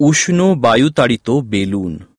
উষ্ণ বায়ুতাড়িত বেলুন।